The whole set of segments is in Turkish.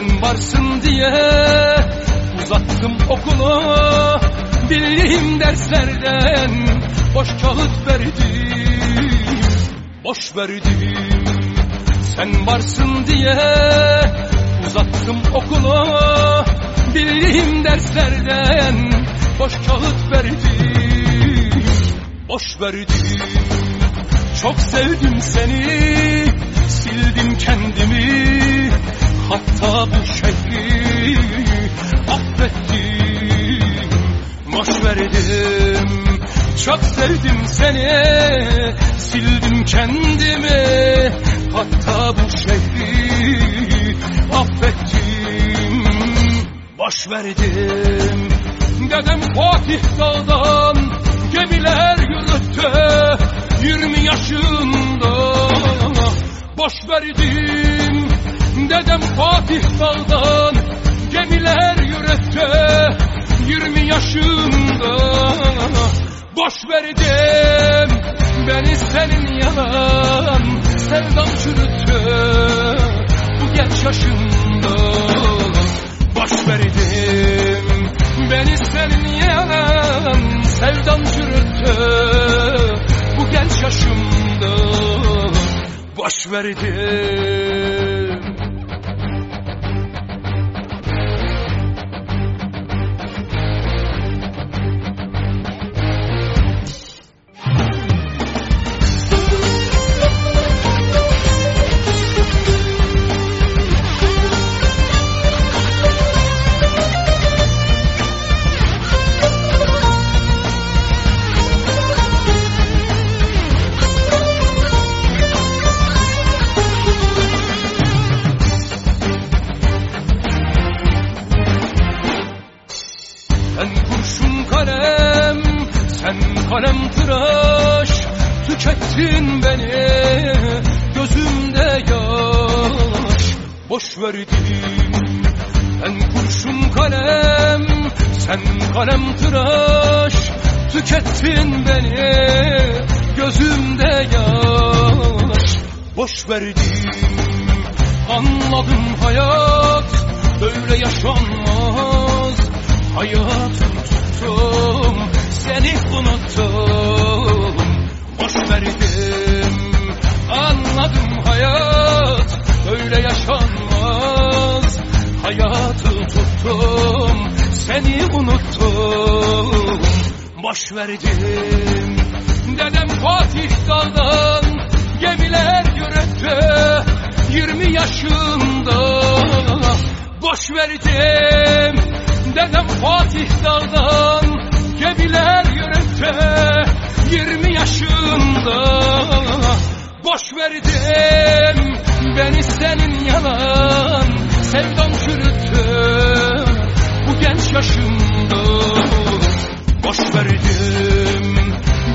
Sen varsın diye uzattım okulu. Bildiğim derslerden boş kağıt verdim Boş verdim. Sen varsın diye uzattım okulu. Bildiğim derslerden boş kağıt verdim Boş verdim. Çok sevdim seni Sildim kendimi Hatta bu şehri affettim Boş verdim Çok sevdim seni. Sildim kendimi. Hatta bu şehri affettim Boş verdim. Dedem Fatih Dağ'dan Gemiler yürüttü. Yirmi yaşında Boş verdim Fatih Dağ'dan Gemiler yürüttü Yirmi yaşında Boş verdim Beni senin yalan Sevdam çürüttü Bu genç yaşında Boş verdim Beni senin yalan Sevdam çürüttü Bu genç yaşımda Boş verdim Sen kurşun kalem, sen kalem tıraş Tükettin beni, gözümde yaş. Boş verdim Ben kurşun kalem, sen kalem tıraş Tükettin beni, gözümde yaş. Boş verdim Anladım hayat böyle yaşanmaz Hayatı tuttum seni unuttum. Boş verdim anladım hayat böyle yaşanmaz. Hayatı tuttum seni unuttum. Boş verdim Dedem Fatih Dağ'dan gemiler yürüttü Yirmi yaşında. Boş verdim Dedem Fatih Dağ'dan gemiler yürüttü Yirmi yaşında. Boş verdim Beni senin yalan sevdam çürüttü Bu genç yaşımda. Boş verdim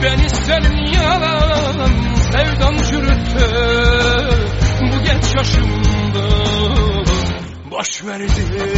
Beni senin yalan sevdam çürüttü Bu genç yaşımda. Boş verdim